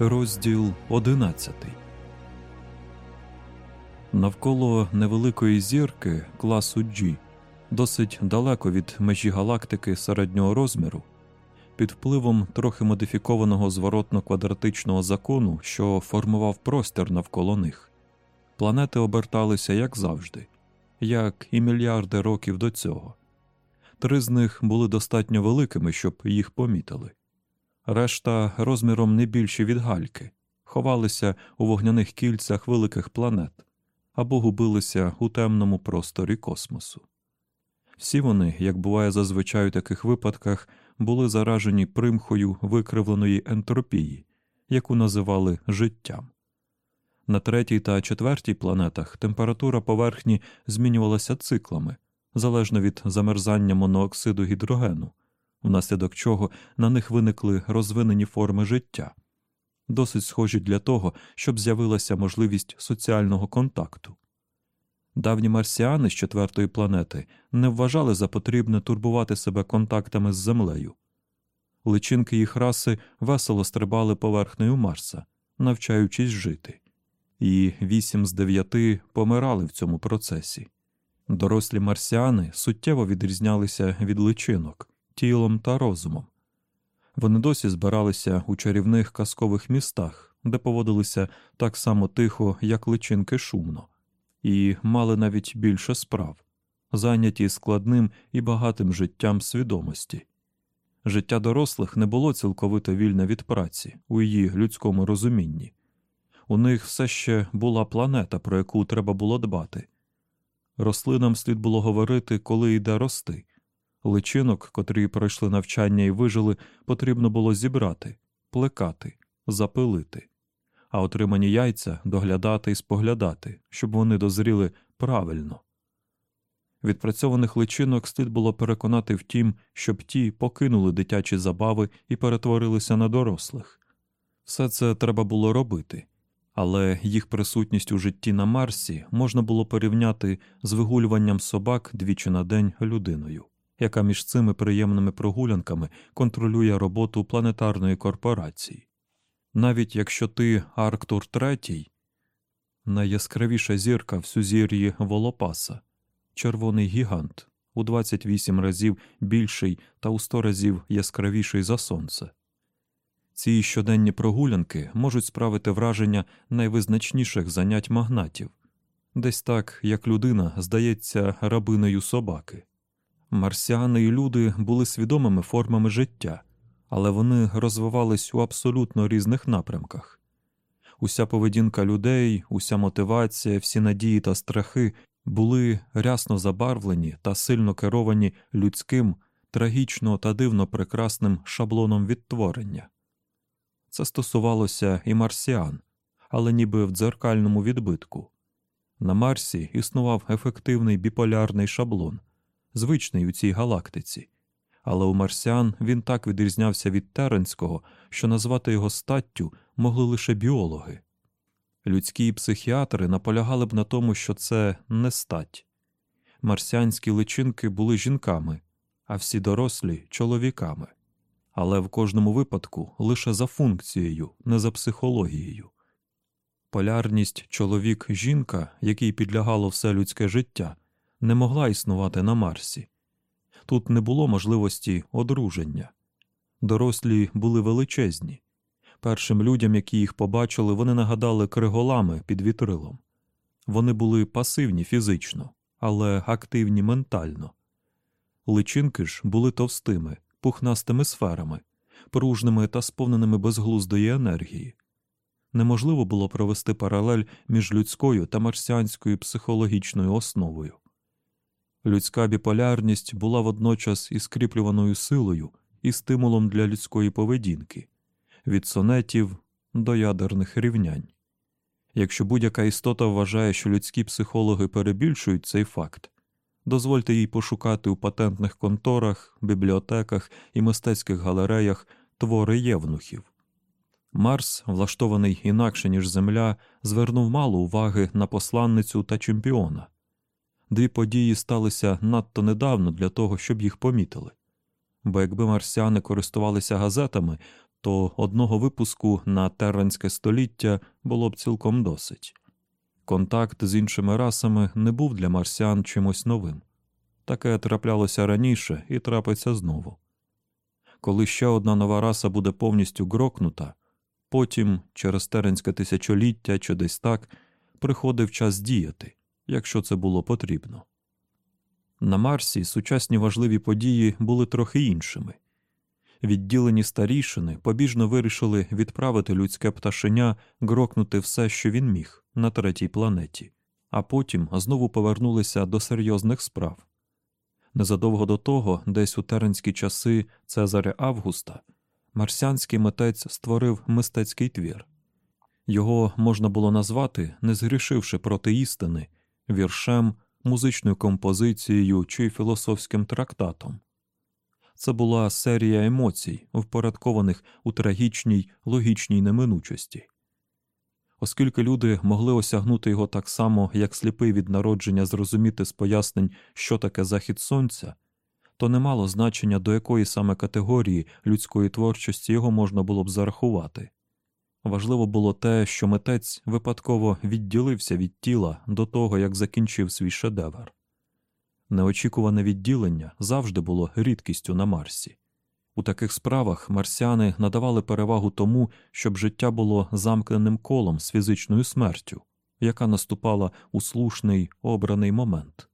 Розділ одинадцятий. Навколо невеликої зірки класу G, досить далеко від межі галактики середнього розміру, під впливом трохи модифікованого зворотно-квадратичного закону, що формував простір навколо них, планети оберталися як завжди, як і мільярди років до цього. Три з них були достатньо великими, щоб їх помітили решта розміром не більші від гальки, ховалися у вогняних кільцях великих планет або губилися у темному просторі космосу. Всі вони, як буває зазвичай у таких випадках, були заражені примхою викривленої ентропії, яку називали життям. На третій та четвертій планетах температура поверхні змінювалася циклами залежно від замерзання монооксиду гідрогену внаслідок чого на них виникли розвинені форми життя, досить схожі для того, щоб з'явилася можливість соціального контакту. Давні марсіани з четвертої планети не вважали за потрібне турбувати себе контактами з землею. Личинки їх раси весело стрибали поверхнею Марса, навчаючись жити, і вісім з дев'яти помирали в цьому процесі. Дорослі марсіани суттєво відрізнялися від личинок, тілом та розумом. Вони досі збиралися у чарівних казкових містах, де поводилися так само тихо, як личинки шумно, і мали навіть більше справ, зайняті складним і багатим життям свідомості. Життя дорослих не було цілковито вільне від праці у її людському розумінні. У них все ще була планета, про яку треба було дбати. Рослинам слід було говорити, коли йде рости, Личинок, котрі пройшли навчання і вижили, потрібно було зібрати, плекати, запилити, а отримані яйця доглядати і споглядати, щоб вони дозріли правильно. Відпрацьованих личинок слід було переконати в тім, щоб ті покинули дитячі забави і перетворилися на дорослих. Все це треба було робити, але їх присутність у житті на Марсі можна було порівняти з вигулюванням собак двічі на день людиною яка між цими приємними прогулянками контролює роботу планетарної корпорації. Навіть якщо ти Арктур Третій, найяскравіша зірка в сузір'ї Волопаса, червоний гігант у 28 разів більший та у 100 разів яскравіший за сонце. Ці щоденні прогулянки можуть справити враження найвизначніших занять магнатів, десь так як людина здається рабиною собаки. Марсіани і люди були свідомими формами життя, але вони розвивались у абсолютно різних напрямках. Уся поведінка людей, уся мотивація, всі надії та страхи були рясно забарвлені та сильно керовані людським, трагічно та дивно прекрасним шаблоном відтворення. Це стосувалося і марсіан, але ніби в дзеркальному відбитку. На Марсі існував ефективний біполярний шаблон звичний у цій галактиці, але у марсіан він так відрізнявся від теренського, що назвати його статтю могли лише біологи. Людські психіатри наполягали б на тому, що це не стать. Марсіанські личинки були жінками, а всі дорослі чоловіками, але в кожному випадку лише за функцією, не за психологією. Полярність чоловік жінка, якій підлягало все людське життя, не могла існувати на Марсі. Тут не було можливості одруження. Дорослі були величезні. Першим людям, які їх побачили, вони нагадали криголами під вітрилом. Вони були пасивні фізично, але активні ментально. Личинки ж були товстими, пухнастими сферами, пружними та сповненими безглуздої енергії. Неможливо було провести паралель між людською та марсіанською психологічною основою. Людська біполярність була водночас і скріплюваною силою, і стимулом для людської поведінки від сонетів до ядерних рівнянь. Якщо будь-яка істота вважає, що людські психологи перебільшують цей факт, дозвольте їй пошукати у патентних конторах, бібліотеках і мистецьких галереях твори євнухів. Марс, влаштований інакше, ніж Земля, звернув мало уваги на посланницю та чемпіона. Дві події сталися надто недавно для того, щоб їх помітили. Бо якби марсіани користувалися газетами, то одного випуску на терранське століття було б цілком досить. Контакт з іншими расами не був для марсіан чимось новим. Таке траплялося раніше і трапиться знову. Коли ще одна нова раса буде повністю грокнута, потім, через теренське тисячоліття чи десь так, приходив час діяти, якщо це було потрібно. На Марсі сучасні важливі події були трохи іншими. Відділені старішини побіжно вирішили відправити людське пташеня грокнути все, що він міг, на третій планеті, а потім знову повернулися до серйозних справ. Незадовго до того, десь у теренські часи Цезаря Августа, марсіанський митець створив мистецький твір. Його можна було назвати, не згрішивши проти істини, віршем, музичною композицією чи філософським трактатом. Це була серія емоцій, впорядкованих у трагічній, логічній неминучості. Оскільки люди могли осягнути його так само, як сліпий від народження зрозуміти з пояснень, що таке захід сонця, то не мало значення, до якої саме категорії людської творчості його можна було б зарахувати. Важливо було те, що митець випадково відділився від тіла до того, як закінчив свій шедевр. Неочікуване відділення завжди було рідкістю на Марсі. У таких справах марсіани надавали перевагу тому, щоб життя було замкненим колом з фізичною смертю, яка наступала у слушний обраний момент.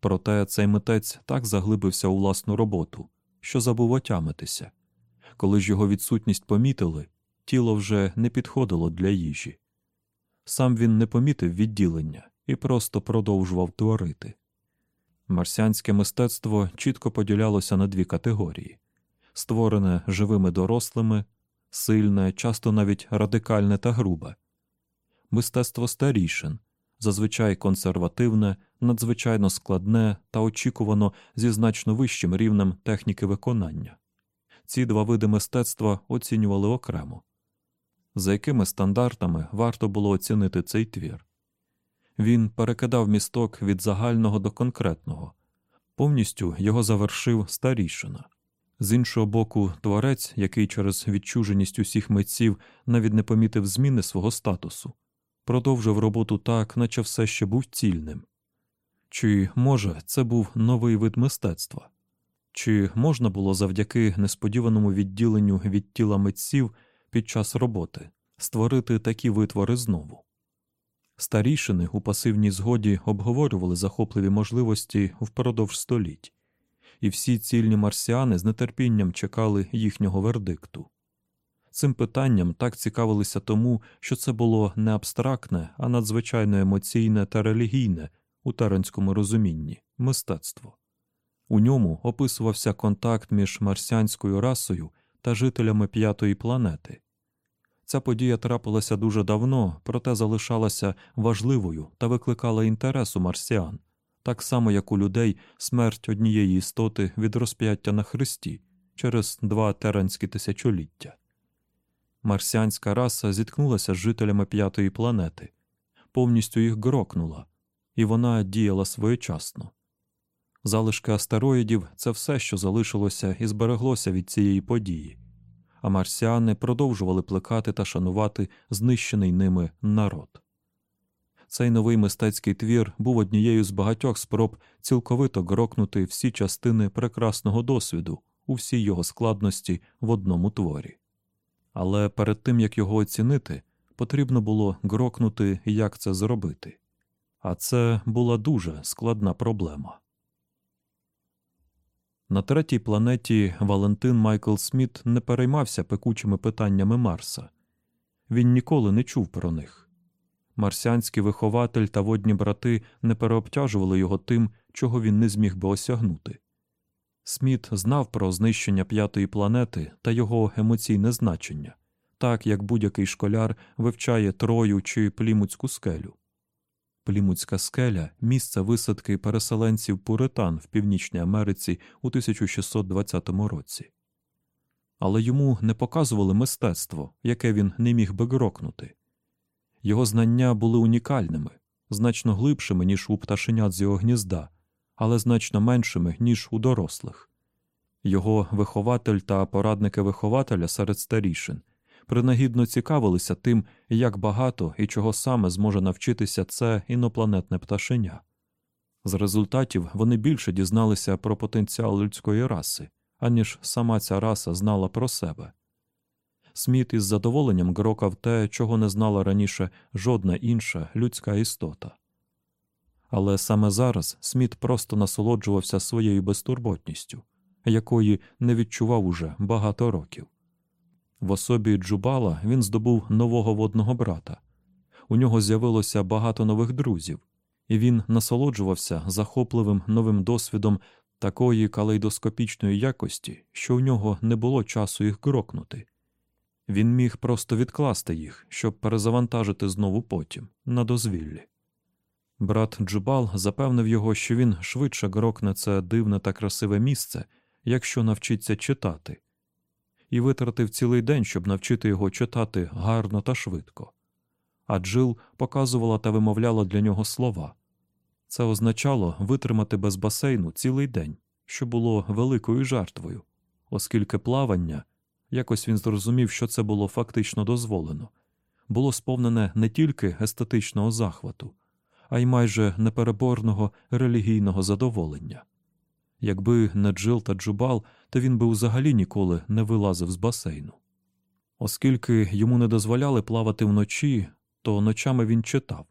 Проте цей митець так заглибився у власну роботу, що забув отямитися. Коли ж його відсутність помітили, тіло вже не підходило для їжі. Сам він не помітив відділення і просто продовжував творити. Марсіанське мистецтво чітко поділялося на дві категорії створене живими дорослими, сильне, часто навіть радикальне та грубе, мистецтво старішин, зазвичай консервативне, надзвичайно складне та очікувано зі значно вищим рівнем техніки виконання. Ці два види мистецтва оцінювали окремо. За якими стандартами варто було оцінити цей твір? Він перекидав місток від загального до конкретного, повністю його завершив старішина. З іншого боку, творець, який через відчуженість усіх митців навіть не помітив зміни свого статусу, продовжив роботу так, наче все ще був цільним. Чи, може, це був новий вид мистецтва? Чи можна було завдяки несподіваному відділенню від тіла митців під час роботи створити такі витвори знову? Старішини у пасивній згоді обговорювали захопливі можливості впродовж століть, і всі цільні марсіани з нетерпінням чекали їхнього вердикту. Цим питанням так цікавилися тому, що це було не абстрактне, а надзвичайно емоційне та релігійне у таранському розумінні мистецтво. У ньому описувався контакт між марсіанською расою та жителями п'ятої планети. Ця подія трапилася дуже давно, проте залишалася важливою та викликала інтерес у марсіан, так само як у людей смерть однієї істоти від розп'яття на хресті через два теранські тисячоліття. Марсіанська раса зіткнулася з жителями п'ятої планети, повністю їх грокнула, і вона діяла своєчасно. Залишки астероїдів це все, що залишилося і збереглося від цієї події а марсіани продовжували плекати та шанувати знищений ними народ. Цей новий мистецький твір був однією з багатьох спроб цілковито грокнути всі частини прекрасного досвіду у всій його складності в одному творі. Але перед тим як його оцінити, потрібно було грокнути, як це зробити. А це була дуже складна проблема. На третій планеті Валентин Майкл Сміт не переймався пекучими питаннями Марса. Він ніколи не чув про них. Марсіанський вихователь та водні брати не переобтяжували його тим, чого він не зміг би осягнути. Сміт знав про знищення п'ятої планети та його емоційне значення, так як будь-який школяр вивчає Трою чи Плімутську скелю. Плімутська скеля місце висадки переселенців Пуритан в Північній Америці у 1620 році. Але йому не показували мистецтво, яке він не міг би грокнути. Його знання були унікальними, значно глибшими, ніж у пташенят з його гнізда, але значно меншими, ніж у дорослих. Його вихователь та порадники вихователя серед старішин принагідно цікавилися тим, як багато і чого саме зможе навчитися це інопланетне пташеня. З результатів вони більше дізналися про потенціал людської раси, аніж сама ця раса знала про себе. Сміт із задоволенням грокав те, чого не знала раніше жодна інша людська істота. Але саме зараз Сміт просто насолоджувався своєю безтурботністю, якої не відчував уже багато років. В особі Джубала він здобув нового водного брата. У нього з'явилося багато нових друзів, і він насолоджувався захопливим новим досвідом такої калейдоскопічної якості, що у нього не було часу їх грокнути. Він міг просто відкласти їх, щоб перезавантажити знову потім, на дозвіллі. Брат Джубал запевнив його, що він швидше грокне це дивне та красиве місце, якщо навчиться читати, і витратив цілий день, щоб навчити його читати гарно та швидко. А Джил показувала та вимовляла для нього слова. Це означало витримати без басейну цілий день, що було великою жертвою, оскільки плавання якось він зрозумів, що це було фактично дозволено, було сповнене не тільки естетичного захвату, а й майже непереборного релігійного задоволення. Якби не Джил та Джубал, то він би взагалі ніколи не вилазив з басейну. Оскільки йому не дозволяли плавати вночі, то ночами він читав.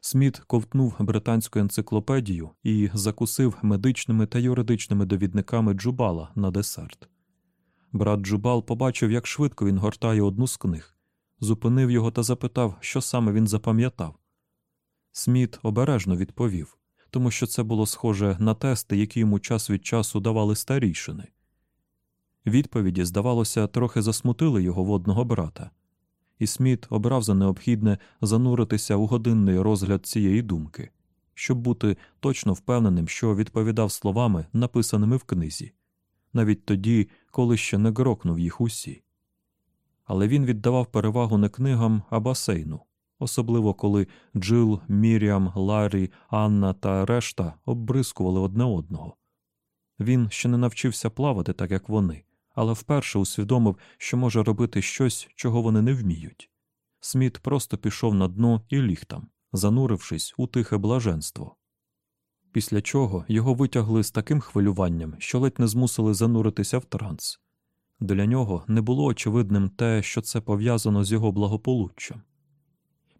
Сміт ковтнув британську енциклопедію і закусив медичними та юридичними довідниками Джубала на десерт. Брат Джубал побачив, як швидко він гортає одну з книг, зупинив його та запитав, що саме він запам'ятав. Сміт обережно відповів, тому що це було схоже на тести, які йому час від часу давали старійшини. Відповіді, здавалося, трохи засмутили його водного брата, і Сміт обрав за необхідне зануритися у годинний розгляд цієї думки, щоб бути точно впевненим, що відповідав словами, написаними в книзі, навіть тоді, коли ще не грокнув їх усі. Але він віддавав перевагу не книгам, а басейну, особливо коли Джил, Міріам, Ларі, Анна та решта оббризкували одне одного. Він ще не навчився плавати так, як вони, але вперше усвідомив, що може робити щось, чого вони не вміють. Сміт просто пішов на дно і ліг там, занурившись у тихе блаженство. Після чого його витягли з таким хвилюванням, що ледь не змусили зануритися в транс. Для нього не було очевидним те, що це пов'язано з його благополуччям.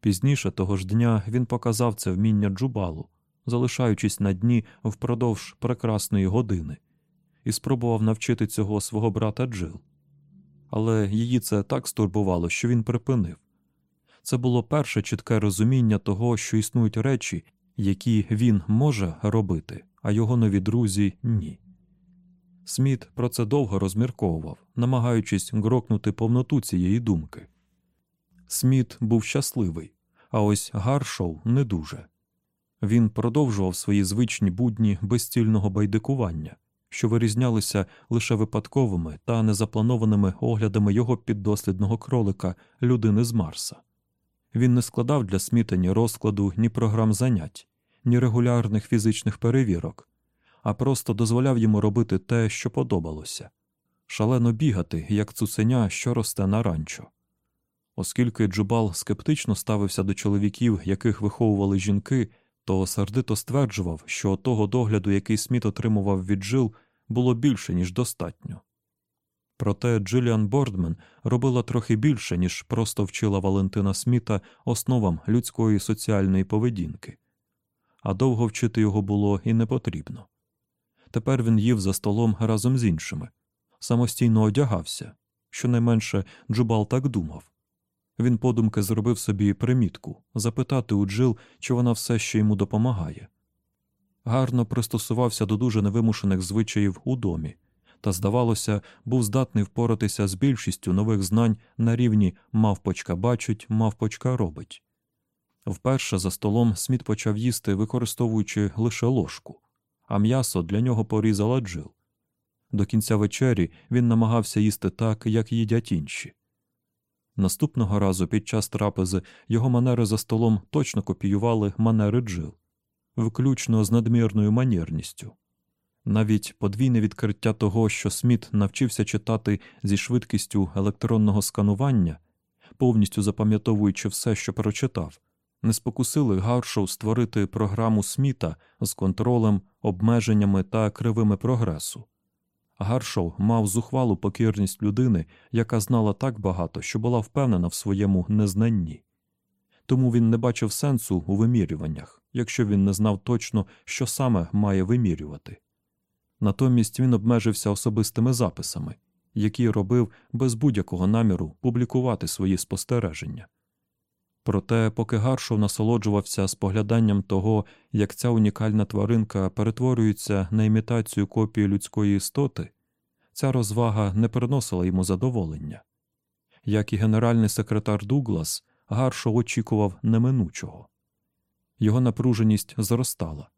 Пізніше того ж дня він показав це вміння джубалу, залишаючись на дні впродовж прекрасної години, і спробував навчити цього свого брата Джил. Але її це так стурбувало, що він припинив. Це було перше чітке розуміння того, що існують речі, які він може робити, а його нові друзі ні. Сміт про це довго розмірковував, намагаючись грокнути повноту цієї думки. Сміт був щасливий, а ось Гаршоу не дуже. Він продовжував свої звичні будні безцільного байдикування, що вирізнялися лише випадковими та незапланованими оглядами його піддослідного кролика людини з Марса. Він не складав для Сміта ні розкладу, ні програм занять, ні регулярних фізичних перевірок, а просто дозволяв йому робити те, що подобалося шалено бігати, як цуценя, що росте на ранчо. Оскільки Джубал скептично ставився до чоловіків, яких виховували жінки, то сердито стверджував, що того догляду, який Сміт отримував від Джил, було більше, ніж достатньо. Проте Джиліан Бордмен робила трохи більше, ніж просто вчила Валентина Сміта основам людської соціальної поведінки, а довго вчити його було і не потрібно. Тепер він їв за столом разом з іншими, самостійно одягався, щонайменше Джубал так думав. Він подумки зробив собі примітку запитати у Джил, чи вона все ще йому допомагає. гарно пристосувався до дуже невимушених звичаїв у домі, та, здавалося, був здатний впоратися з більшістю нових знань на рівні мавпочка бачить, мавпочка робить. Вперше за столом Сміт почав їсти, використовуючи лише ложку, а м'ясо для нього порізала джил. До кінця вечері він намагався їсти так, як їдять інші. Наступного разу під час трапези його манери за столом точно копіювали манери джил, включно з надмірною манірністю. Навіть подвійне відкриття того, що Сміт навчився читати зі швидкістю електронного сканування, повністю запам'ятовуючи все, що прочитав, не спокусили Гаршоу створити програму Сміта з контролем, обмеженнями та кривими прогресу. Гаршоу мав зухвалу покірність людини, яка знала так багато, що була впевнена в своєму незнанні. Тому він не бачив сенсу у вимірюваннях, якщо він не знав точно, що саме має вимірювати. Натомість він обмежився особистими записами, які робив без будь-якого наміру публікувати свої спостереження. Проте, поки Гаршов насолоджувався спогляданням того, як ця унікальна тваринка перетворюється на імітацію копії людської істоти, ця розвага не приносила йому задоволення. Як і генеральний секретар Дуглас, Гаршов очікував неминучого. Його напруженість зростала.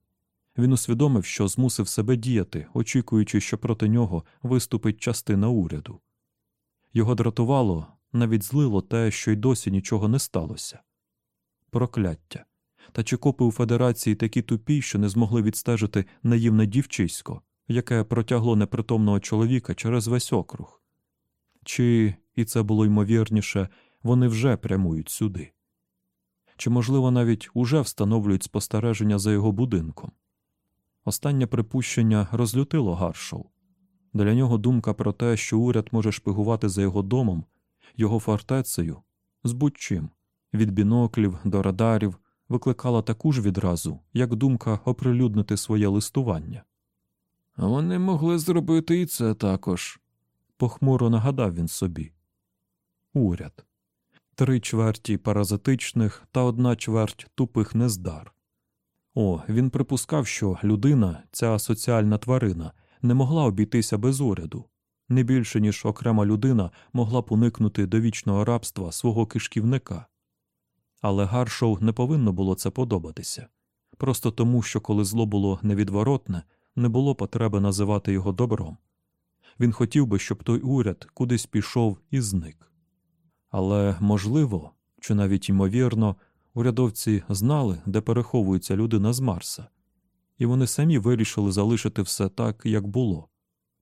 Він усвідомив, що змусив себе діяти, очікуючи, що проти нього виступить частина уряду. Його дратувало, навіть злило те, що й досі нічого не сталося. Прокляття. Та чи копи у Федерації такі тупі, що не змогли відстежити наївне дівчисько, яке протягло непритомного чоловіка через весь округ? Чи, і це було ймовірніше, вони вже прямують сюди? Чи, можливо, навіть уже встановлюють спостереження за його будинком? Останнє припущення розлютило Гаршоу. Для нього думка про те, що уряд може шпигувати за його домом, його фортецею, з будь-чим, від біноклів до радарів, викликала таку ж відразу, як думка оприлюднити своє листування. Вони могли зробити і це також, похмуро нагадав він собі. Уряд три чверті паразитичних та одна чверть тупих нездар. О, він припускав, що людина, ця соціальна тварина, не могла обійтися без уряду, не більше ніж окрема людина могла б уникнути до вічного рабства свого кишківника. Але Гаршоу не повинно було це подобатися просто тому, що коли зло було невідворотне, не було потреби називати його добром. Він хотів би, щоб той уряд кудись пішов і зник. Але можливо, чи навіть ймовірно, урядовці знали, де переховується людина з Марса, і вони самі вирішили залишити все так, як було,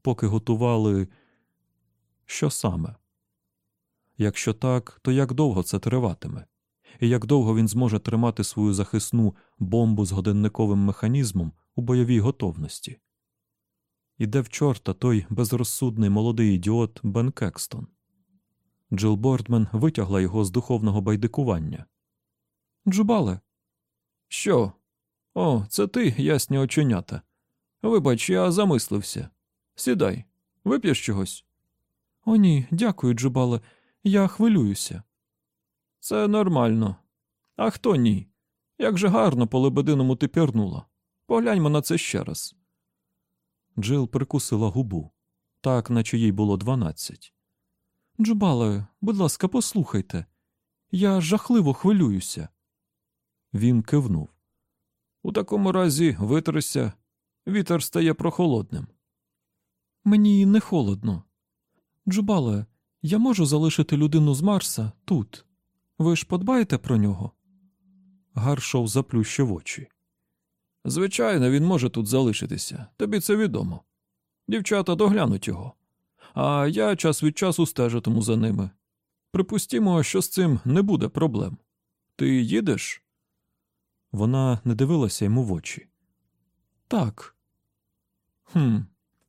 поки готували що саме? Якщо так, то як довго це триватиме? І як довго він зможе тримати свою захисну бомбу з годинниковим механізмом у бойовій готовності? І де в чорта той безрозсудний молодий ідіот Бен Кекстон. Джил Бордмен витягла його з духовного байдикування. Джубале. Що? О, це ти, ясні оченята. Вибач, я замислився. Сідай, вип'єш чогось? О, ні, дякую, Джубале. Я хвилююся. Це нормально. А хто ні? Як же гарно по лебединому ти пірнула. Погляньмо на це ще раз. Джил прикусила губу, так наче їй було дванадцять. Джубале, будь ласка, послухайте. Я жахливо хвилююся. Він кивнув. У такому разі витрися, вітер стає прохолодним. Мені не холодно. Джубале, я можу залишити людину з Марса тут. Ви ж подбаєте про нього? Гаршов заплющив очі. Звичайно, він може тут залишитися, тобі це відомо. Дівчата доглянуть його, а я час від часу стежитиму за ними. Припустімо, що з цим не буде проблем. Ти їдеш? Вона не дивилася йому в очі. Так. «Хм,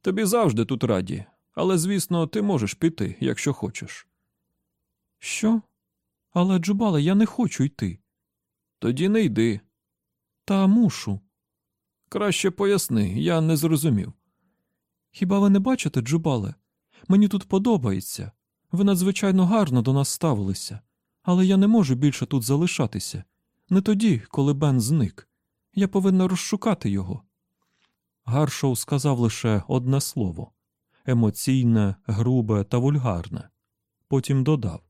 Тобі завжди тут раді, але, звісно, ти можеш піти, якщо хочеш. Що? Але, Джубале, я не хочу йти. Тоді не йди. Та мушу. Краще поясни, я не зрозумів. Хіба ви не бачите, Джубале? Мені тут подобається. Ви надзвичайно гарно до нас ставилися, але я не можу більше тут залишатися. Не тоді, коли Бен зник. Я повинна розшукати його. Гаршоу сказав лише одне слово емоційне, грубе та вульгарне. Потім додав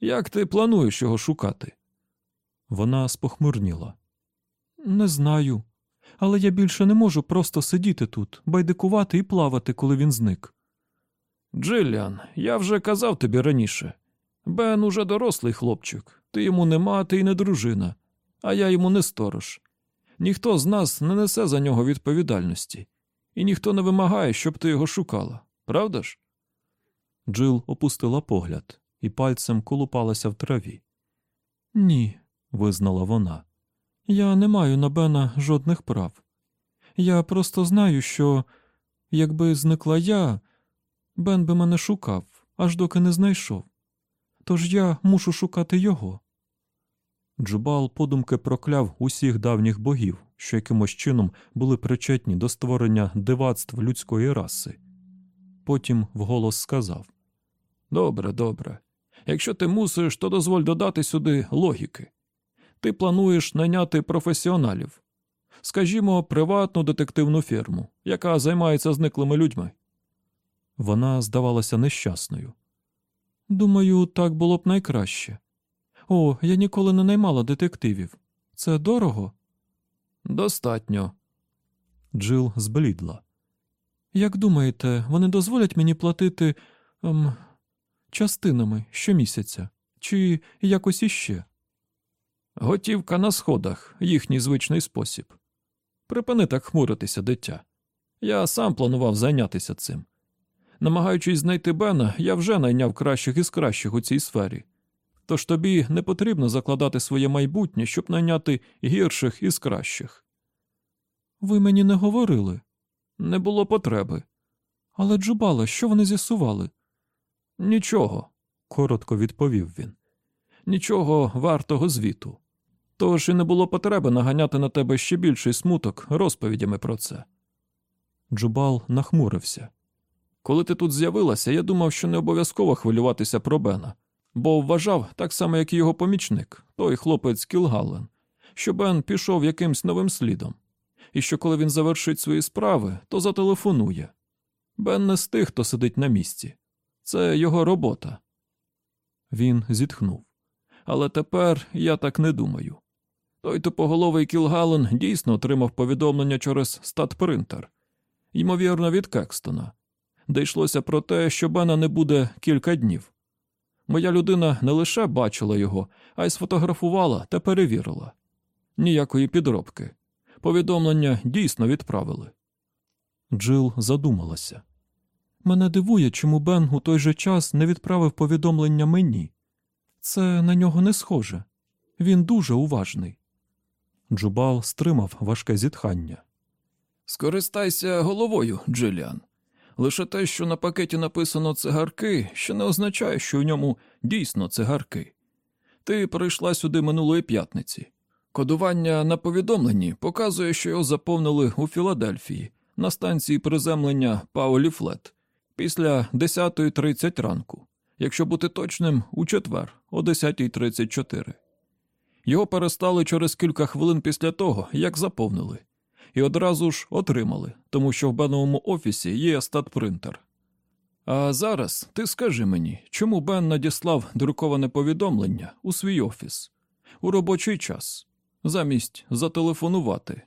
Як ти плануєш його шукати? Вона спохмурніла. Не знаю, але я більше не можу просто сидіти тут, байдикувати і плавати, коли він зник. Джиллян, я вже казав тобі раніше. Бен уже дорослий хлопчик, ти йому не мати і не дружина, а я йому не сторож. Ніхто з нас не несе за нього відповідальності, і ніхто не вимагає, щоб ти його шукала, правда ж? Джил опустила погляд і пальцем колупалася в траві. Ні, визнала вона. Я не маю на Бена жодних прав. Я просто знаю, що якби зникла я, Бен би мене шукав, аж доки не знайшов. Тож я мушу шукати його. Джубал подумки прокляв усіх давніх богів, що якимось чином були причетні до створення дивацтв людської раси. Потім вголос сказав Добре, добре. Якщо ти мусиш, то дозволь додати сюди логіки. Ти плануєш найняти професіоналів, скажімо, приватну детективну фірму, яка займається зниклими людьми. Вона здавалася нещасною. Думаю, так було б найкраще. О, я ніколи не наймала детективів. Це дорого? Достатньо. Джил зблідла. Як думаєте, вони дозволять мені платити ем, частинами щомісяця? Чи якось іще? Готівка на сходах, їхній звичний спосіб. Припини так хмуритися, дитя. Я сам планував зайнятися цим. Намагаючись знайти Бена, я вже найняв кращих із кращих у цій сфері. Тож тобі не потрібно закладати своє майбутнє, щоб найняти гірших із кращих. Ви мені не говорили. Не було потреби. Але Джубала, що вони з'ясували? Нічого, коротко відповів він. Нічого вартого звіту. Тож і не було потреби наганяти на тебе ще більший смуток розповідями про це. Джубал нахмурився. Коли ти тут з'явилася, я думав, що не обов'язково хвилюватися про Бена, бо вважав, так само, як і його помічник, той хлопець Кілгален, що Бен пішов якимсь новим слідом, і що коли він завершить свої справи, то зателефонує. Бен не з тих, хто сидить на місці. Це його робота. Він зітхнув. Але тепер я так не думаю. Той тупоголовий Кілгален дійсно отримав повідомлення через статпринтер, ймовірно, від Кекстона де йшлося про те, що Бена не буде кілька днів. Моя людина не лише бачила його, а й сфотографувала та перевірила. Ніякої підробки. Повідомлення дійсно відправили. Джил задумалася. Мене дивує, чому Бен у той же час не відправив повідомлення мені. Це на нього не схоже. Він дуже уважний. Джубал стримав важке зітхання. Скористайся головою, Джиліан. Лише те, що на пакеті написано цигарки, ще не означає, що в ньому дійсно цигарки. Ти прийшла сюди минулої п'ятниці. Кодування на повідомленні показує, що його заповнили у Філадельфії на станції приземлення Паулі Флет після 10.30 ранку, якщо бути точним, у четвер о 10.34. Його перестали через кілька хвилин після того, як заповнили і одразу ж отримали, тому що в Беновому офісі є статпринтер. А зараз ти скажи мені, чому Бен надіслав друковане повідомлення у свій офіс у робочий час, замість зателефонувати?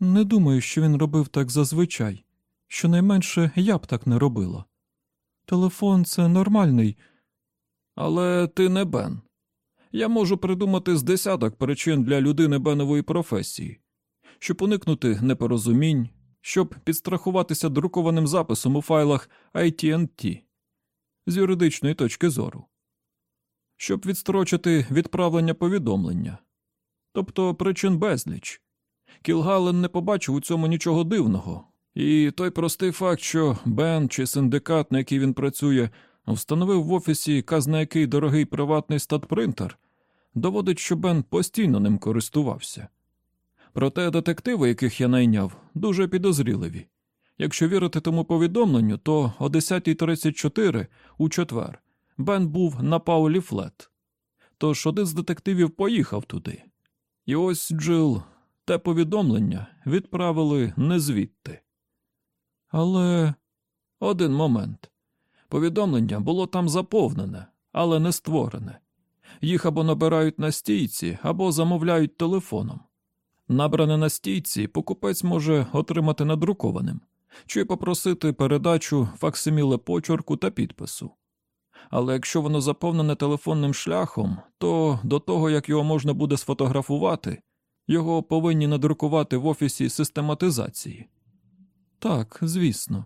Не думаю, що він робив так зазвичай. Щонайменше я б так не робила. Телефон це нормальний. Але ти не Бен. Я можу придумати з десяток причин для людини Бенової професії, щоб уникнути непорозумінь, щоб підстрахуватися друкованим записом у файлах ITNT з юридичної точки зору, щоб відстрочити відправлення повідомлення, тобто причин безліч. Кілгален не побачив у цьому нічого дивного, і той простий факт, що Бен чи синдикат, на який він працює, встановив в офісі казна-який дорогий приватний статпринтер, доводить, що Бен постійно ним користувався. Проте детективи, яких я найняв, дуже підозріливі. Якщо вірити тому повідомленню, то о 10.34 у четвер Бен був на Паулі Флет. Тож один з детективів поїхав туди. І ось Джил, те повідомлення відправили не звідти. Але один момент. Повідомлення було там заповнене, але не створене. Їх або набирають на стійці, або замовляють телефоном. Набране на стійці покупець може отримати надрукованим чи попросити передачу факсиміле почерку та підпису. Але якщо воно заповнене телефонним шляхом, то до того, як його можна буде сфотографувати, його повинні надрукувати в офісі систематизації. Так, звісно.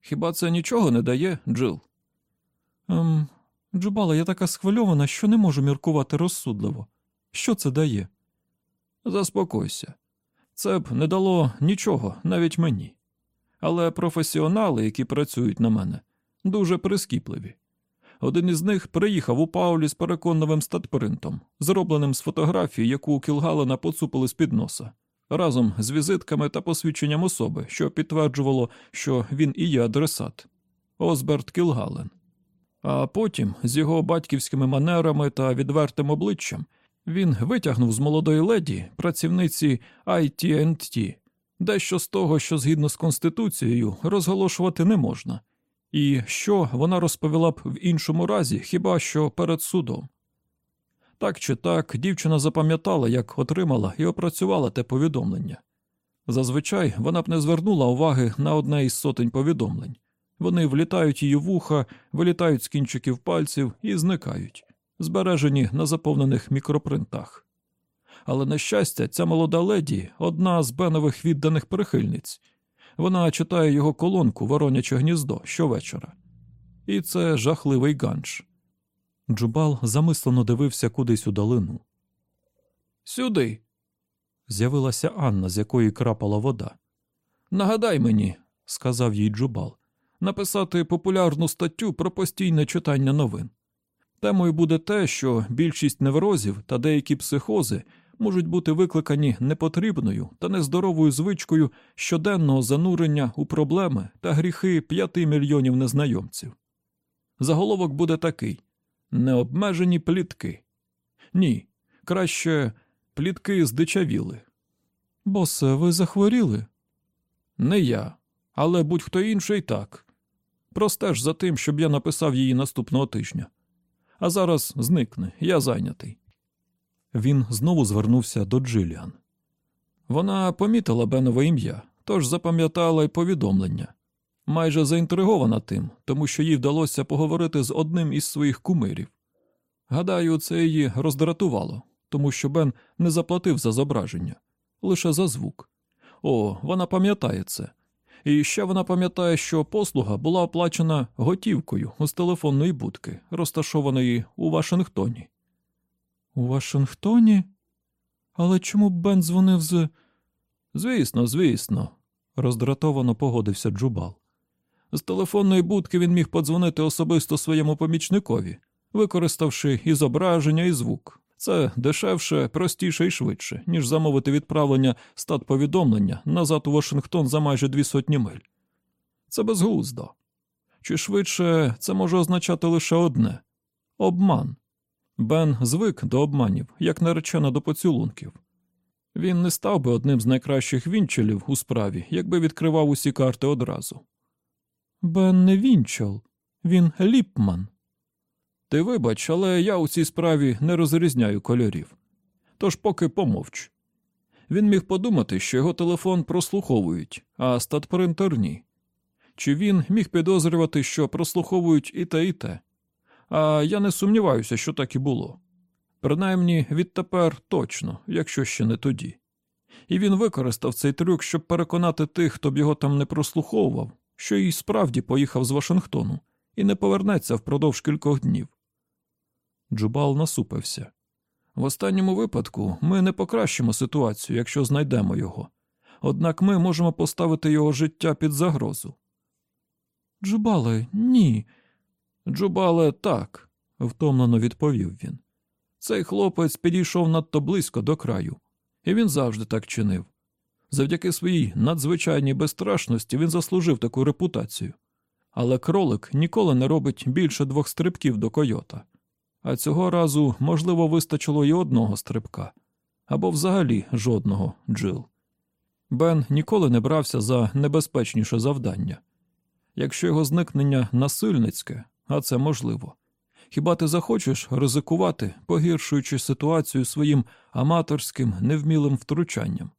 Хіба це нічого не дає, Джил? Ем, Джубала, я така схвильована, що не можу міркувати розсудливо. Що це дає? Заспокойся. Це б не дало нічого навіть мені. Але професіонали, які працюють на мене, дуже прискіпливі. Один із них приїхав у Паулі з переконливим статпринтом, зробленим з фотографії, яку у Кілгалена поцупили з під носа, разом з візитками та посвідченням особи, що підтверджувало, що він і є адресат Осберт Кілгален. А потім, з його батьківськими манерами та відвертим обличчям, він витягнув з молодої леді, працівниці IT&T, дещо з того, що згідно з Конституцією розголошувати не можна, і що вона розповіла б в іншому разі, хіба що перед судом. Так чи так, дівчина запам'ятала, як отримала і опрацювала те повідомлення. Зазвичай вона б не звернула уваги на одне із сотень повідомлень. Вони влітають її в вуха, вилітають з кінчиків пальців і зникають, збережені на заповнених мікропринтах. Але, на щастя, ця молода леді одна з бенових відданих прихильниць. Вона читає його колонку Вороняче гніздо щовечора. І це жахливий ганч. Джубал замислено дивився кудись у долину. Сюди. З'явилася Анна, з якої крапала вода. Нагадай мені, сказав їй Джубал, написати популярну статтю про постійне читання новин. Темою буде те, що більшість неврозів та деякі психози можуть бути викликані непотрібною та нездоровою звичкою щоденного занурення у проблеми та гріхи п'яти мільйонів незнайомців. Заголовок буде такий необмежені плітки. Ні, краще плітки здичавіли. Босе, ви захворіли? Не я, але будь-хто інший так. Простеж за тим, щоб я написав її наступного тижня. А зараз зникне, я зайнятий. Він знову звернувся до Джиліан. Вона помітила Бенове ім'я, тож запам'ятала й повідомлення. Майже заінтригована тим, тому що їй вдалося поговорити з одним із своїх кумирів. Гадаю, це її роздратувало, тому що Бен не заплатив за зображення, лише за звук. О, вона пам'ятає це. І ще вона пам'ятає, що послуга була оплачена готівкою з телефонної будки, розташованої у Вашингтоні. У Вашингтоні? Але чому Бен дзвонив з. Звісно, звісно, роздратовано погодився Джубал. З телефонної будки він міг подзвонити особисто своєму помічникові, використавши і зображення, і звук. Це дешевше, простіше і швидше, ніж замовити відправлення стат повідомлення назад у Вашингтон за майже дві сотні миль. Це безглуздо. Чи швидше це може означати лише одне обман. Бен звик до обманів, як наречена до поцілунків. Він не став би одним з найкращих вінчелів у справі, якби відкривав усі карти одразу. Бен не вінчел, він ліпман. Ти вибач, але я у цій справі не розрізняю кольорів. Тож поки помовч. Він міг подумати, що його телефон прослуховують, а статпринтер ні. Чи він міг підозрювати, що прослуховують і те, і те. А я не сумніваюся, що так і було. Принаймні відтепер точно, якщо ще не тоді. І він використав цей трюк, щоб переконати тих, хто б його там не прослуховував, що і справді поїхав з Вашингтону і не повернеться впродовж кількох днів. Джубал насупився. В останньому випадку ми не покращимо ситуацію, якщо знайдемо його. Однак ми можемо поставити його життя під загрозу. Джубале, ні. Джубале, так, втомлено відповів він. Цей хлопець підійшов надто близько до краю, і він завжди так чинив. Завдяки своїй надзвичайній безстрашності він заслужив таку репутацію. Але кролик ніколи не робить більше двох стрибків до койота. А цього разу, можливо, вистачило й одного стрибка. або взагалі жодного, Джил. Бен ніколи не брався за небезпечніше завдання. Якщо його зникнення насильницьке, а це можливо, хіба ти захочеш ризикувати, погіршуючи ситуацію своїм аматорським невмілим втручанням,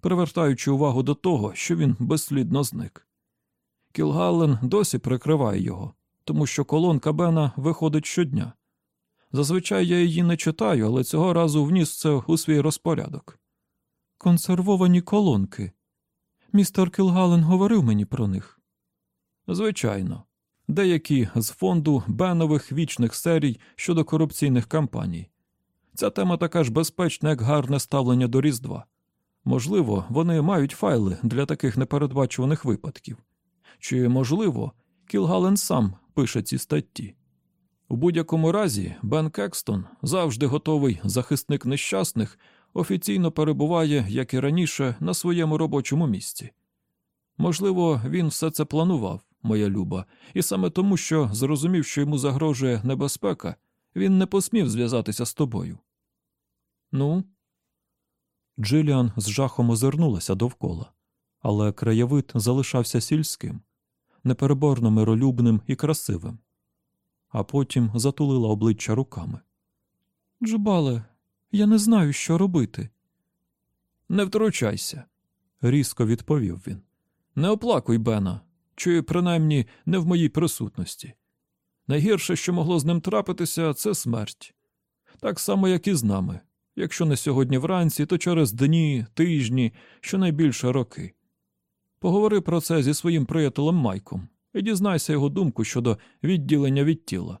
привертаючи увагу до того, що він безслідно зник? Кілгаллен досі прикриває його, тому що колонка Бена виходить щодня. Зазвичай я її не читаю, але цього разу вніс це у свій розпорядок. Консервовані колонки. Містер Кілгален говорив мені про них. Звичайно, деякі з фонду Бенових вічних серій щодо корупційних кампаній. Ця тема така ж безпечна, як гарне ставлення до Різдва. Можливо, вони мають файли для таких непередбачуваних випадків. Чи, можливо, Кілгален сам пише ці статті. У будь-якому разі, Бен Кекстон, завжди готовий захисник нещасних, офіційно перебуває, як і раніше, на своєму робочому місці. Можливо, він все це планував, моя люба, і саме тому, що зрозумів, що йому загрожує небезпека, він не посмів зв'язатися з тобою. Ну, Джиліан з жахом озирнулася довкола, але краєвид залишався сільським, непереборно миролюбним і красивим, а потім затулила обличчя руками. Джубале, я не знаю, що робити. Не втручайся, різко відповів він. Не оплакуй Бена, чи принаймні не в моїй присутності. Найгірше, що могло з ним трапитися, це смерть. Так само, як і з нами. Якщо не сьогодні вранці, то через дні, тижні, щонайбільше роки. Поговори про це зі своїм приятелем Майком і дізнайся його думку щодо відділення від тіла.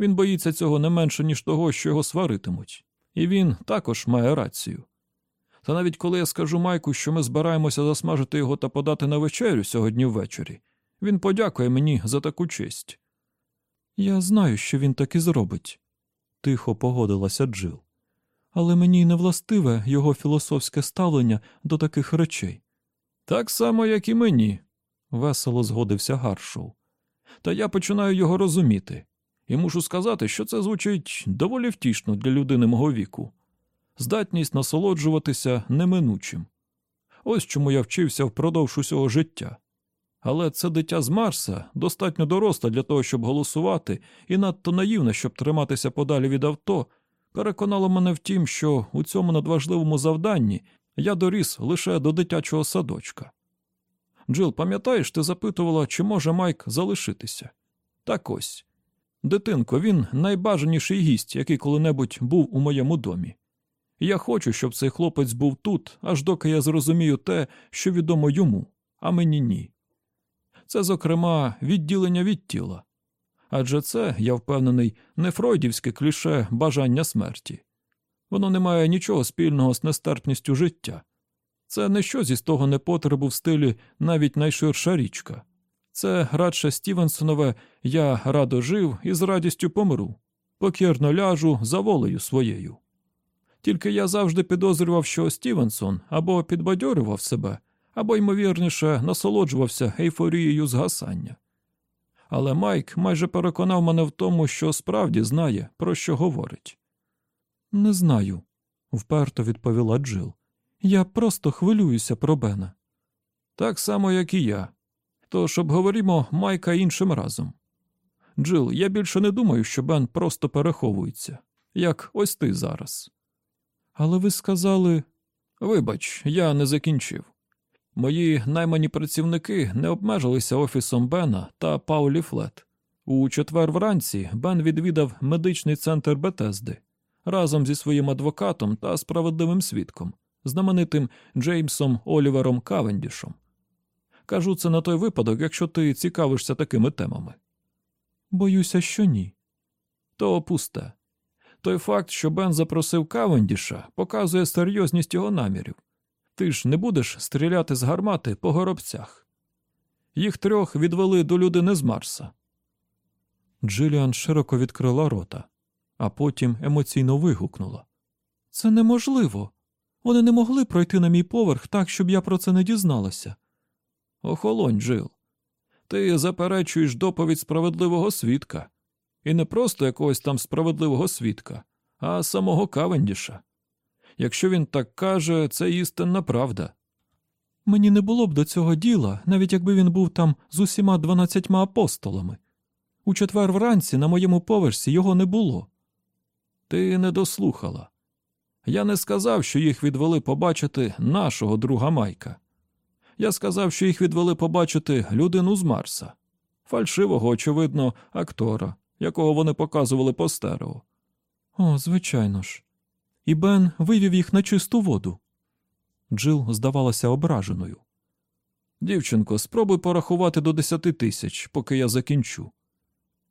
Він боїться цього не менше, ніж того, що його сваритимуть, і він також має рацію. Та навіть коли я скажу Майку, що ми збираємося засмажити його та подати на вечерю сьогодні ввечері, він подякує мені за таку честь. Я знаю, що він так і зробить, тихо погодилася Джил. Але мені не властиве його філософське ставлення до таких речей. Так само, як і мені, весело згодився Гаршоу. Та я починаю його розуміти, і мушу сказати, що це звучить доволі втішно для людини мого віку здатність насолоджуватися неминучим. Ось чому я вчився впродовж усього життя. Але це дитя з Марса достатньо доросла для того, щоб голосувати, і надто наївна, щоб триматися подалі від авто, переконало мене в тім, що у цьому надважливому завданні я доріс лише до дитячого садочка. Джил, пам'ятаєш, ти запитувала, чи може Майк залишитися? Так ось. Дитинко, він найбажаніший гість, який коли-небудь був у моєму домі. Я хочу, щоб цей хлопець був тут, аж доки я зрозумію те, що відомо йому, а мені ні. Це, зокрема, відділення від тіла. Адже це, я впевнений, не фройдівське кліше бажання смерті. Воно не має нічого спільного з нестерпністю життя. Це не щось із того непотребу в стилі навіть найширша річка. Це радше Стівенсонове я радо жив і з радістю помру, покірно ляжу за волею своєю. Тільки я завжди підозрював, що Стівенсон або підбадьорював себе, або, ймовірніше, насолоджувався ейфорією згасання. Але Майк майже переконав мене в тому, що справді знає, про що говорить. Не знаю, вперто відповіла Джил. Я просто хвилююся про Бена. Так само, як і я. Тож обговорімо Майка іншим разом. Джил, я більше не думаю, що Бен просто переховується, як ось ти зараз. Але ви сказали вибач, я не закінчив. Мої наймані працівники не обмежилися офісом Бена та Паулі Флет. У четвер вранці Бен відвідав медичний центр Бетезди разом зі своїм адвокатом та справедливим свідком, знаменитим Джеймсом Олівером Кавендішем. Кажу це на той випадок, якщо ти цікавишся такими темами. Боюся, що ні. То пусте. Той факт, що Бен запросив Кавендіша, показує серйозність його намірів. Ти ж не будеш стріляти з гармати по горобцях. Їх трьох відвели до людини з Марса. Джиліан широко відкрила рота, а потім емоційно вигукнула Це неможливо. Вони не могли пройти на мій поверх так, щоб я про це не дізналася. Охолонь, Джил. Ти заперечуєш доповідь справедливого свідка, і не просто якогось там справедливого свідка, а самого Кавендіша. Якщо він так каже, це істинна правда. Мені не було б до цього діла, навіть якби він був там з усіма дванадцятьма апостолами. У четвер вранці на моєму поверсі його не було. Ти не дослухала. Я не сказав, що їх відвели побачити нашого друга Майка. Я сказав, що їх відвели побачити людину з Марса, фальшивого, очевидно, актора, якого вони показували по стерео. О, звичайно ж. І Бен вивів їх на чисту воду. Джил здавалася ображеною. Дівчинко, спробуй порахувати до десяти тисяч, поки я закінчу.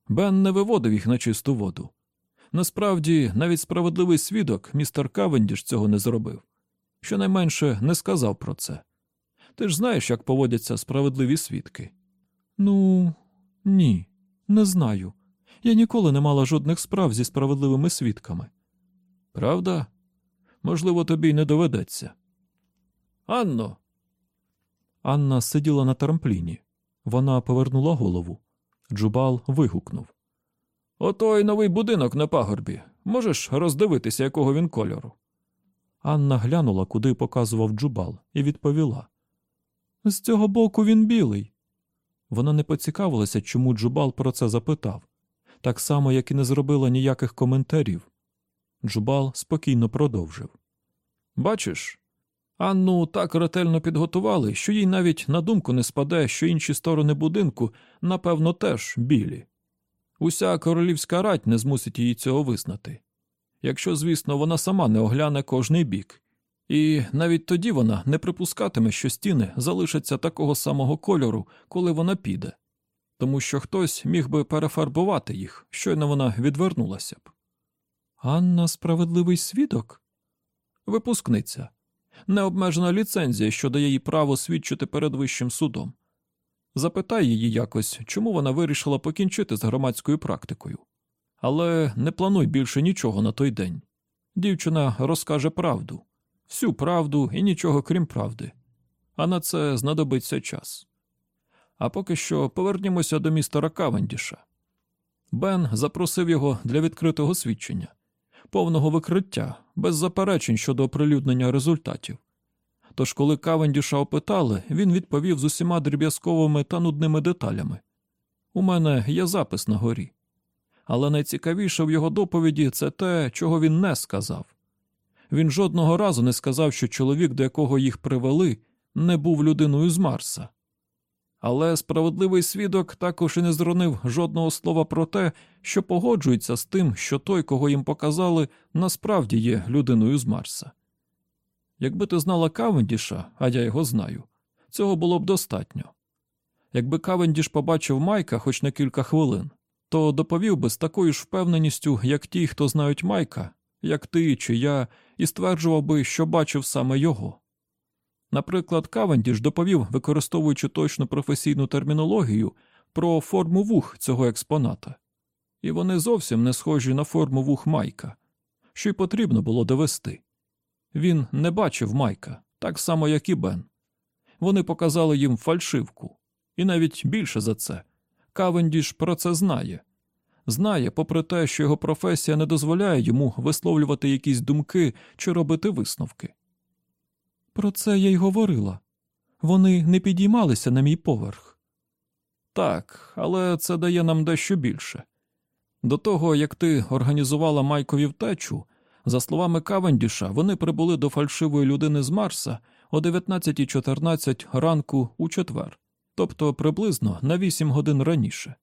Бен не виводив їх на чисту воду. Насправді, навіть справедливий свідок, містер Кавендіш, цього не зробив. Щонайменше не сказав про це. Ти ж знаєш, як поводяться справедливі свідки. Ну, ні, не знаю. Я ніколи не мала жодних справ зі справедливими свідками. Правда? Можливо, тобі й не доведеться. Анно. Анна сиділа на трампліні. Вона повернула голову. Джубал вигукнув. Отой новий будинок на пагорбі. Можеш роздивитися, якого він кольору. Анна глянула, куди показував джубал, і відповіла: З цього боку він білий. Вона не поцікавилася, чому Джубал про це запитав, так само, як і не зробила ніяких коментарів. Джубал спокійно продовжив. Бачиш, Анну так ретельно підготували, що їй навіть на думку не спаде, що інші сторони будинку, напевно, теж білі. Уся королівська рать не змусить її цього визнати. Якщо, звісно, вона сама не огляне кожний бік, і навіть тоді вона не припускатиме, що стіни залишаться такого самого кольору, коли вона піде, тому що хтось міг би перефарбувати їх, щойно вона відвернулася б. Анна справедливий свідок? Випускниця. Необмежена ліцензія, що дає їй право свідчити перед вищим судом. Запитай її якось, чому вона вирішила покінчити з громадською практикою. Але не плануй більше нічого на той день. Дівчина розкаже правду, всю правду і нічого крім правди. А на це знадобиться час. А поки що повернімося до містера Кавендіша. Бен запросив його для відкритого свідчення, повного викриття, без заперечень щодо оприлюднення результатів. Тож, коли Кавендіша опитали, він відповів з усіма дріб'язковими та нудними деталями. У мене є запис на горі. Але найцікавіше в його доповіді це те, чого він не сказав. Він жодного разу не сказав, що чоловік, до якого їх привели, не був людиною з Марса. Але справедливий свідок також і не зронив жодного слова про те, що погоджується з тим, що той, кого їм показали, насправді є людиною з Марса. Якби ти знала Кавендіша, а я його знаю, цього було б достатньо. Якби Кавендіш побачив Майка хоч на кілька хвилин, то доповів би з такою ж впевненістю, як ті, хто знають Майка, як ти чи я, і стверджував би, що бачив саме його. Наприклад, Кавендіш доповів, використовуючи точну професійну термінологію, про форму вух цього експоната, і вони зовсім не схожі на форму вух Майка, що й потрібно було довести. Він не бачив Майка, так само, як і Бен. Вони показали їм фальшивку, і навіть більше за це. Кавендіш про це знає. Знає, попри те, що його професія не дозволяє йому висловлювати якісь думки чи робити висновки. Про це я й говорила. Вони не підіймалися на мій поверх. Так, але це дає нам дещо більше. До того, як ти організувала Майкові втечу, за словами Кавендіша, вони прибули до фальшивої людини з Марса о 19.14 ранку у четвер, тобто приблизно на 8 годин раніше.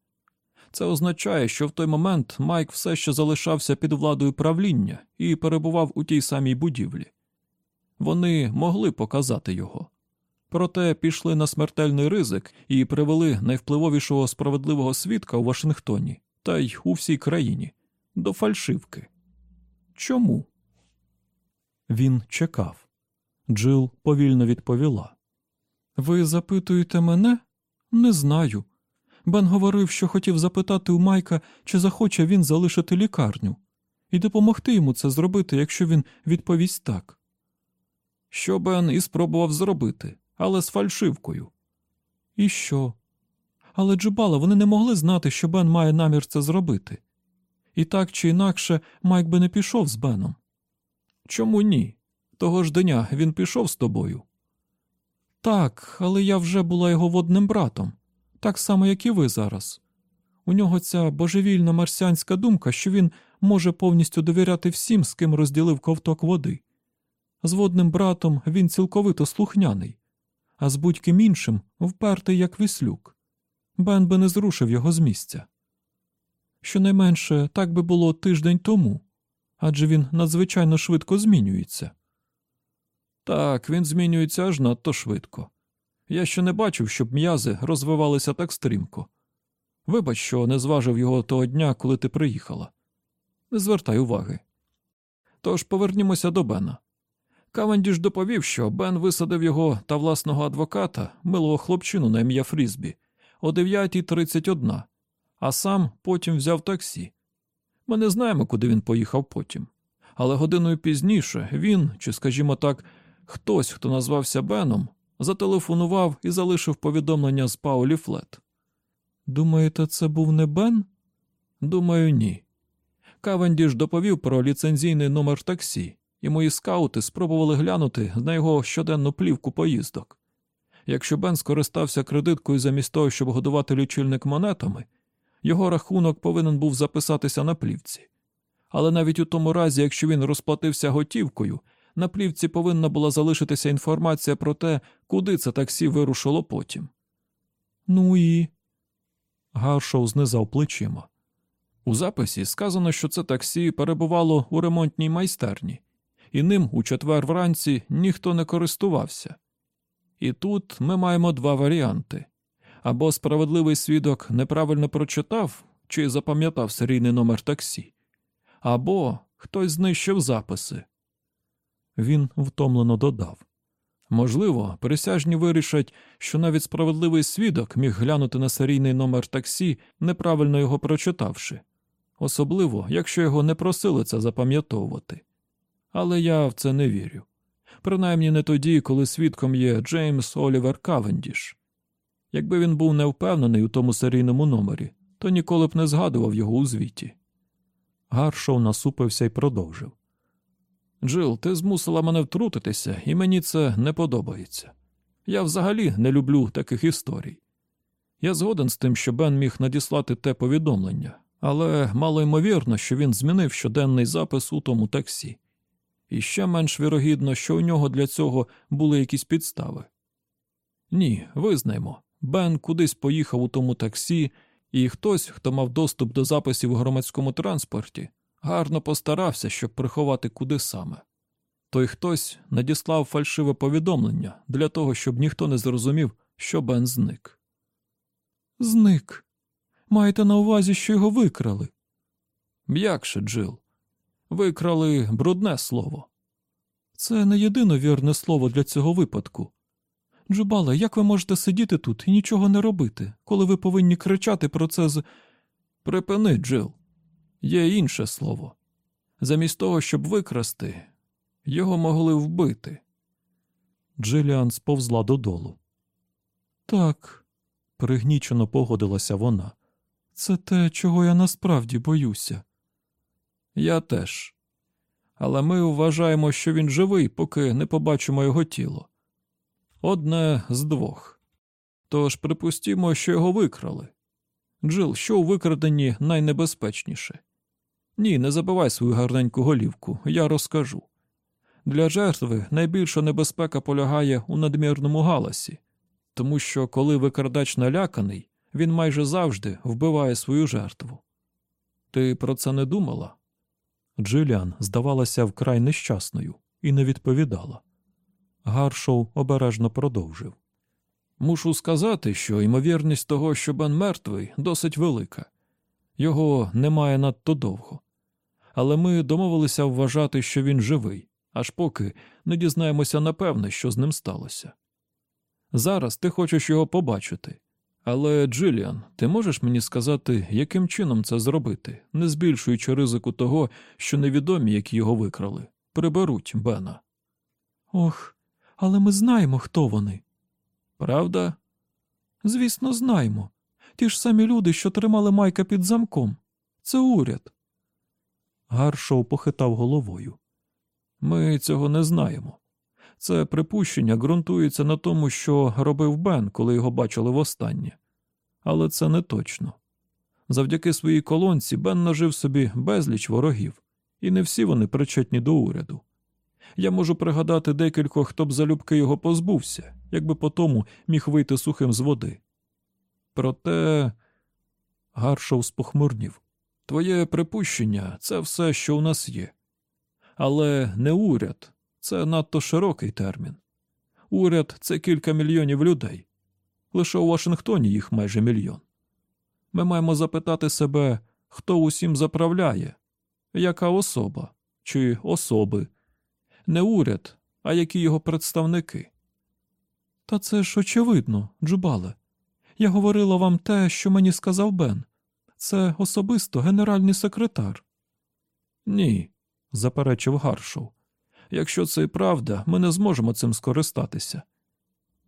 Це означає, що в той момент Майк все ще залишався під владою правління і перебував у тій самій будівлі. Вони могли показати його. Проте пішли на смертельний ризик і привели найвпливовішого справедливого свідка у Вашингтоні та й у всій країні до фальшивки. Чому? Він чекав. Джил повільно відповіла. Ви запитуєте мене? Не знаю. Бен говорив, що хотів запитати у Майка, чи захоче він залишити лікарню, і допомогти йому це зробити, якщо він відповість так. Що Бен і спробував зробити, але з фальшивкою. І що? Але Джубала вони не могли знати, що Бен має намір це зробити. І так чи інакше Майк би не пішов з Беном. Чому ні? Того ж дня він пішов з тобою. Так, але я вже була його водним братом, так само, як і ви зараз. У нього ця божевільна марсіанська думка, що він може повністю довіряти всім, з ким розділив ковток води. З водним братом він цілковито слухняний, а з будь-ким іншим впертий, як віслюк. Бен би не зрушив його з місця. Щонайменше так би було тиждень тому, адже він надзвичайно швидко змінюється. Так, він змінюється аж надто швидко. Я ще не бачив, щоб м'язи розвивалися так стрімко. Вибач, що не зважив його того дня, коли ти приїхала. Не звертай уваги. Тож повернімося до Бена. Кавендіш доповів, що Бен висадив його та власного адвоката, милого хлопчину на ім'я Фрізбі, о 9.31, а сам потім взяв таксі. Ми не знаємо, куди він поїхав потім. Але годиною пізніше він, чи, скажімо так, хтось, хто назвався Беном, зателефонував і залишив повідомлення з Паулі Флет. Думаєте, це був не Бен? Думаю, ні. Кавендіш доповів про ліцензійний номер таксі, і мої скаути спробували глянути на його щоденну плівку поїздок. Якщо Бен скористався кредиткою замість того, щоб годувати лічильник монетами, його рахунок повинен був записатися на плівці. Але навіть у тому разі, якщо він розплатився готівкою, на плівці повинна була залишитися інформація про те, куди це таксі вирушило потім. Ну і. Гаршоу знизав плечима. У записі сказано, що це таксі перебувало у ремонтній майстерні, і ним у четвер вранці ніхто не користувався. І тут ми маємо два варіанти або справедливий свідок неправильно прочитав чи запам'ятав серійний номер таксі, або хтось знищив записи. Він втомлено додав. Можливо, присяжні вирішать, що навіть справедливий свідок міг глянути на серійний номер таксі, неправильно його прочитавши, особливо, якщо його не просили це запам'ятовувати. Але я в це не вірю. Принаймні не тоді, коли свідком є Джеймс Олівер Кавендіш. Якби він був не впевнений у тому серійному номері, то ніколи б не згадував його у звіті. Гаршоу насупився і продовжив. Джил, ти змусила мене втрутитися, і мені це не подобається. Я взагалі не люблю таких історій. Я згоден з тим, що Бен міг надіслати те повідомлення, але мало ймовірно, що він змінив щоденний запис у тому таксі. І ще менш вірогідно, що у нього для цього були якісь підстави. Ні, визнаймо, Бен кудись поїхав у тому таксі, і хтось, хто мав доступ до записів у громадському транспорті, гарно постарався, щоб приховати куди саме. Той хтось надіслав фальшиве повідомлення для того, щоб ніхто не зрозумів, що Бен зник. Зник. Маєте на увазі, що його викрали? М'якше, Джил. Викрали брудне слово. Це не єдине вірне слово для цього випадку. Джубале, як ви можете сидіти тут і нічого не робити, коли ви повинні кричати про це з. Припини, Джил. Є інше слово. Замість того, щоб викрасти, його могли вбити. Джиліан сповзла додолу. Так, пригнічено погодилася вона. Це те, чого я насправді боюся. Я теж. Але ми вважаємо, що він живий, поки не побачимо його тіло. Одне з двох. Тож припустімо, що його викрали. Джил, що у викраденні найнебезпечніше? Ні, не забивай свою гарненьку голівку, я розкажу. Для жертви найбільша небезпека полягає у надмірному галасі, тому що, коли викрадач наляканий, він майже завжди вбиває свою жертву. Ти про це не думала? Джиліан здавалася вкрай нещасною і не відповідала. Гаршоу обережно продовжив. Мушу сказати, що ймовірність того, що Бен мертвий, досить велика. Його немає надто довго. Але ми домовилися вважати, що він живий, аж поки не дізнаємося напевне, що з ним сталося. Зараз ти хочеш його побачити. Але, Джиліан, ти можеш мені сказати, яким чином це зробити, не збільшуючи ризику того, що невідомі, які його викрали, приберуть Бена? Ох, але ми знаємо, хто вони. Правда? Звісно, знаємо. Ті ж самі люди, що тримали Майка під замком. Це уряд. Гаршоу похитав головою. Ми цього не знаємо. Це припущення ґрунтується на тому, що робив Бен, коли його бачили востаннє. Але це не точно. Завдяки своїй колонці Бен нажив собі безліч ворогів, і не всі вони причетні до уряду. Я можу пригадати декількох, хто б залюбки його позбувся, якби по тому міг вийти сухим з води. Проте Гаршоу спохмурнів. Твоє припущення це все, що у нас є. Але не уряд це надто широкий термін. Уряд це кілька мільйонів людей. Лише у Вашингтоні їх майже мільйон. Ми маємо запитати себе, хто усім заправляє, яка особа чи особи, не уряд, а які його представники. Та це ж очевидно, Джубале. Я говорила вам те, що мені сказав Бен. Це особисто генеральний секретар. Ні, заперечив Гаршоу. Якщо це і правда, ми не зможемо цим скористатися.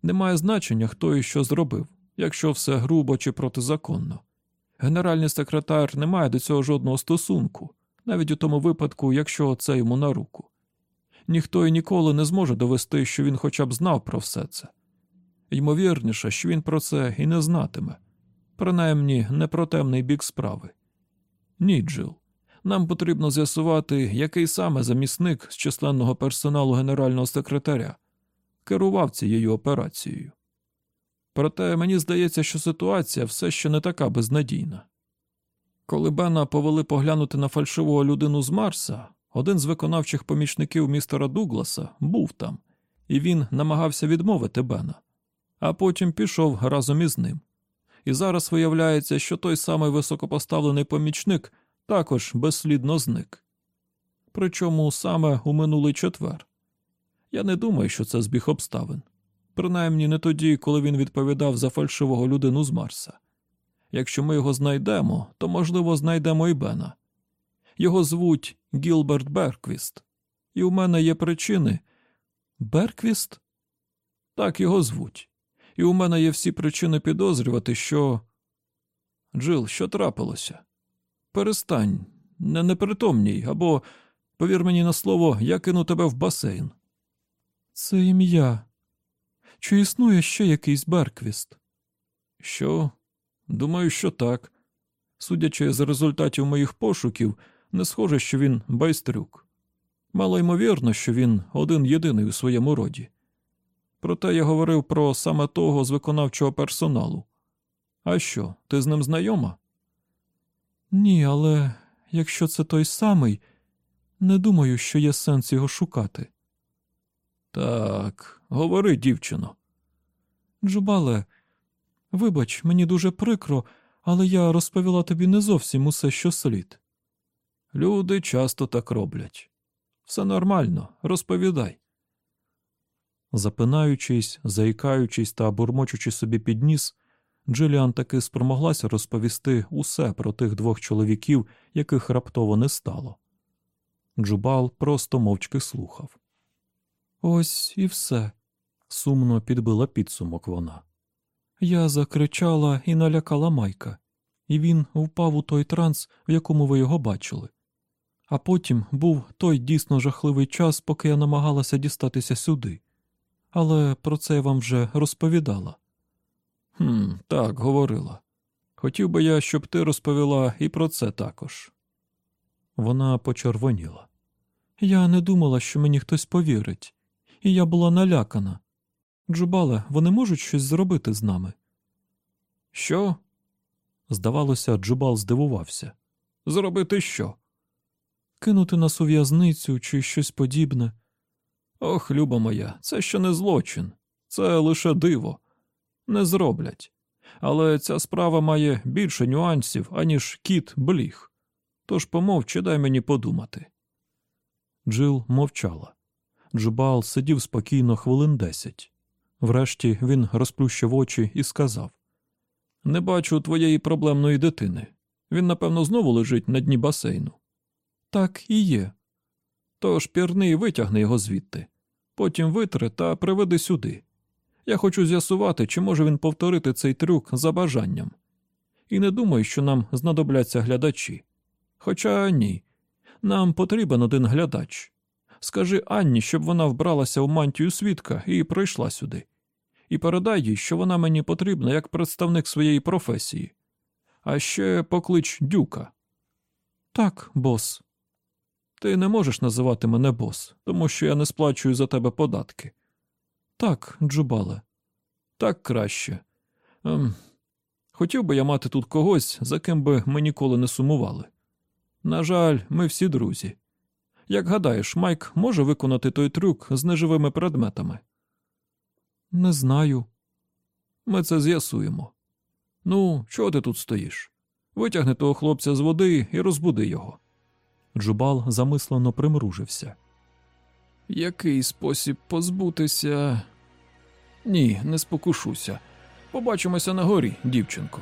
Немає значення, хто і що зробив, якщо все грубо чи протизаконно. Генеральний секретар не має до цього жодного стосунку, навіть у тому випадку, якщо це йому на руку. Ніхто і ніколи не зможе довести, що він хоча б знав про все це. Ймовірніше, що він про це і не знатиме, принаймні не про темний бік справи. Ні, Джил. Нам потрібно з'ясувати, який саме замісник з численного персоналу генерального секретаря керував цією операцією. Проте мені здається, що ситуація все ще не така безнадійна. Коли Бена повели поглянути на фальшиву людину з Марса, один з виконавчих помічників містера Дугласа був там, і він намагався відмовити Бена, а потім пішов разом із ним. І зараз виявляється, що той самий високопоставлений помічник також безслідно зник. Причому саме у минулий четвер. Я не думаю, що це збіг обставин. Принаймні не тоді, коли він відповідав за фальшивого людину з Марса. Якщо ми його знайдемо, то, можливо, знайдемо і Бена. Його звуть Гілберт Берквіст, і у мене є причини. Берквіст? Так його звуть. І у мене є всі причини підозрювати, що. Джил, що трапилося? Перестань, не непритомній, або, повір мені на слово, я кину тебе в басейн. Це ім'я. Чи існує ще якийсь Берквіст? Що? Думаю, що так. Судячи з результатів моїх пошуків, не схоже, що він байстрюк. Мало ймовірно, що він один єдиний у своєму роді. Проте я говорив про саме того з виконавчого персоналу. А що, ти з ним знайома? Ні, але якщо це той самий, не думаю, що є сенс його шукати. Так, говори, дівчино. Джубале, вибач, мені дуже прикро, але я розповіла тобі не зовсім усе, що слід. Люди часто так роблять. Все нормально, розповідай. Запинаючись, заїкаючись та бурмочучи собі під ніс, Джиліан таки спромоглася розповісти усе про тих двох чоловіків, яких раптово не стало. Джубал просто мовчки слухав. Ось і все, сумно підбила підсумок вона. Я закричала і налякала Майка, і він впав у той транс, в якому ви його бачили. А потім був той дійсно жахливий час, поки я намагалася дістатися сюди. Але про це я вам вже розповідала. «Хм, Так, говорила. Хотів би я, щоб ти розповіла і про це також. Вона почервоніла. Я не думала, що мені хтось повірить, і я була налякана. Джубале, вони можуть щось зробити з нами? Що? Здавалося, Джубал здивувався. Зробити що? Кинути нас у в'язницю чи щось подібне. Ох, люба моя, це ще не злочин, це лише диво. Не зроблять. Але ця справа має більше нюансів, аніж кіт бліг. Тож помовчи, дай мені подумати. Джил мовчала. Джубал сидів спокійно хвилин десять. Врешті він розплющив очі і сказав: Не бачу твоєї проблемної дитини. Він, напевно, знову лежить на дні басейну. Так і є. Тож пірни і витягни його звідти. Потім витри та приведи сюди. Я хочу з'ясувати, чи може він повторити цей трюк за бажанням. І не думаю, що нам знадобляться глядачі. Хоча ні, нам потрібен один глядач. Скажи Анні, щоб вона вбралася у мантію свідка і прийшла сюди. І передай їй, що вона мені потрібна як представник своєї професії. А ще поклич дюка. Так, бос. Ти не можеш називати мене бос, тому що я не сплачую за тебе податки. Так, Джубале. Так краще. Ем, хотів би я мати тут когось, за ким би ми ніколи не сумували. На жаль, ми всі друзі. Як гадаєш, Майк може виконати той трюк з неживими предметами? Не знаю. Ми це з'ясуємо. Ну, чого ти тут стоїш? Витягни того хлопця з води і розбуди його. Джубал замислено примружився. Який спосіб позбутися? Ні, не спокушуся. Побачимося на горі, дівчинко.